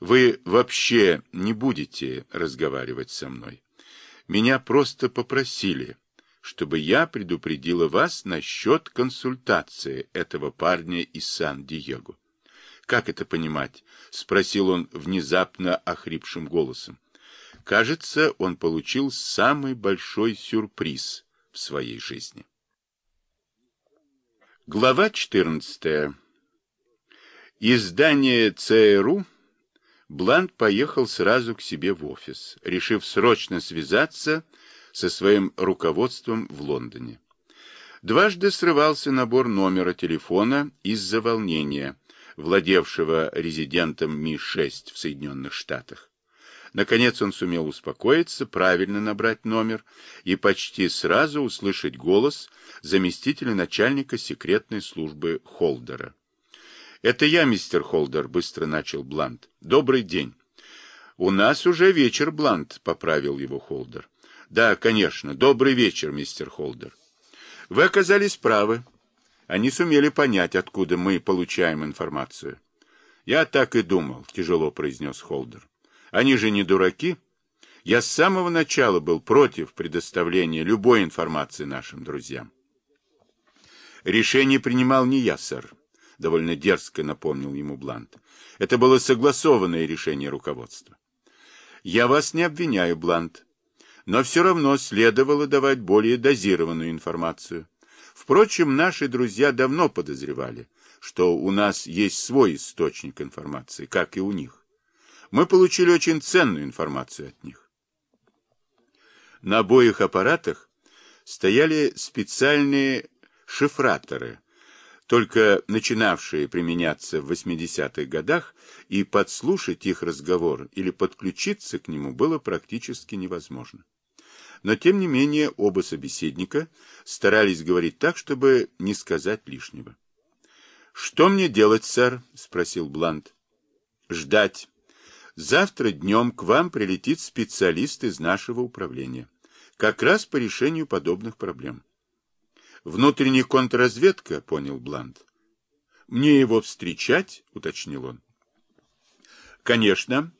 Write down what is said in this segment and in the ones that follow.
Вы вообще не будете разговаривать со мной. Меня просто попросили, чтобы я предупредила вас насчет консультации этого парня из Сан-Диего. Как это понимать? Спросил он внезапно охрипшим голосом. Кажется, он получил самый большой сюрприз в своей жизни. Глава 14. Из здания ЦРУ Блант поехал сразу к себе в офис, решив срочно связаться со своим руководством в Лондоне. Дважды срывался набор номера телефона из-за волнения, владевшего резидентом Ми-6 в Соединенных Штатах. Наконец он сумел успокоиться, правильно набрать номер и почти сразу услышать голос заместителя начальника секретной службы Холдера. «Это я, мистер Холдер», — быстро начал Блант. «Добрый день». «У нас уже вечер, Блант», — поправил его Холдер. «Да, конечно. Добрый вечер, мистер Холдер». «Вы оказались правы. Они сумели понять, откуда мы получаем информацию». «Я так и думал», — тяжело произнес Холдер. «Они же не дураки. Я с самого начала был против предоставления любой информации нашим друзьям». «Решение принимал не я, сэр довольно дерзко напомнил ему Блант. Это было согласованное решение руководства. Я вас не обвиняю, Блант, но все равно следовало давать более дозированную информацию. Впрочем, наши друзья давно подозревали, что у нас есть свой источник информации, как и у них. Мы получили очень ценную информацию от них. На обоих аппаратах стояли специальные шифраторы, только начинавшие применяться в 80-х годах, и подслушать их разговор или подключиться к нему было практически невозможно. Но, тем не менее, оба собеседника старались говорить так, чтобы не сказать лишнего. «Что мне делать, сэр?» — спросил Блант. «Ждать. Завтра днем к вам прилетит специалист из нашего управления. Как раз по решению подобных проблем. Внутренняя контрразведка, понял Блант. Мне его встречать, уточнил он. Конечно.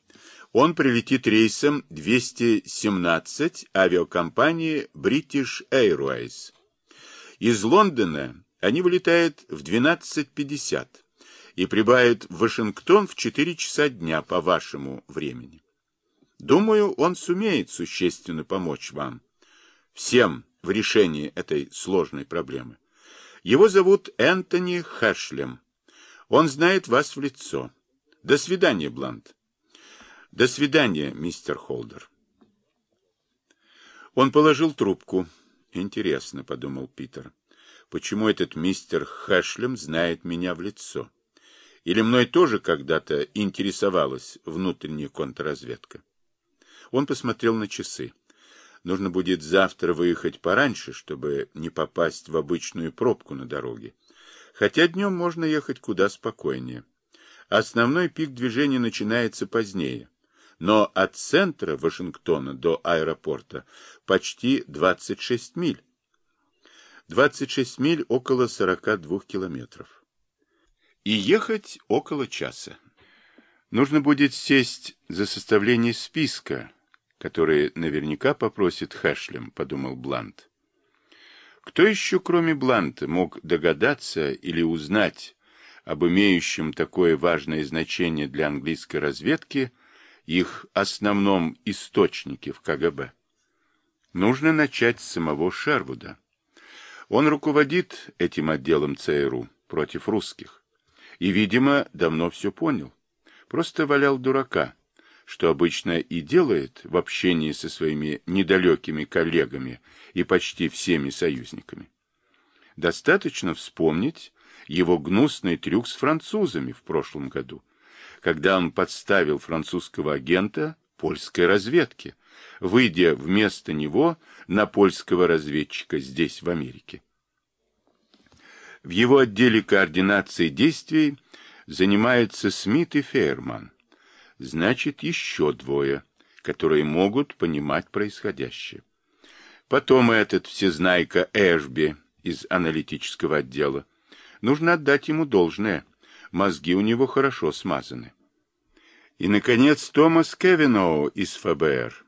Он прилетит рейсом 217 авиакомпании British Airways. Из Лондона они вылетают в 12.50 и прибавят в Вашингтон в 4 часа дня по вашему времени. Думаю, он сумеет существенно помочь вам. Всем в решении этой сложной проблемы. Его зовут Энтони Хэшлем. Он знает вас в лицо. До свидания, Блант. До свидания, мистер Холдер. Он положил трубку. Интересно, подумал Питер, почему этот мистер Хэшлем знает меня в лицо? Или мной тоже когда-то интересовалась внутренняя контрразведка? Он посмотрел на часы. Нужно будет завтра выехать пораньше, чтобы не попасть в обычную пробку на дороге. Хотя днем можно ехать куда спокойнее. Основной пик движения начинается позднее. Но от центра Вашингтона до аэропорта почти 26 миль. 26 миль около 42 километров. И ехать около часа. Нужно будет сесть за составление списка, которые наверняка попросит Хэшлем, подумал Блант. Кто еще, кроме Бланта, мог догадаться или узнать об имеющем такое важное значение для английской разведки их основном источнике в КГБ? Нужно начать с самого Шервуда. Он руководит этим отделом ЦРУ против русских. И, видимо, давно все понял. Просто валял дурака что обычно и делает в общении со своими недалекими коллегами и почти всеми союзниками. Достаточно вспомнить его гнусный трюк с французами в прошлом году, когда он подставил французского агента польской разведки, выйдя вместо него на польского разведчика здесь, в Америке. В его отделе координации действий занимаются Смит и Фейерман значит еще двое, которые могут понимать происходящее. Потом этот всезнайка Эшби из аналитического отдела. Нужно отдать ему должное. Мозги у него хорошо смазаны. И, наконец, Томас Кевиноу из ФБР.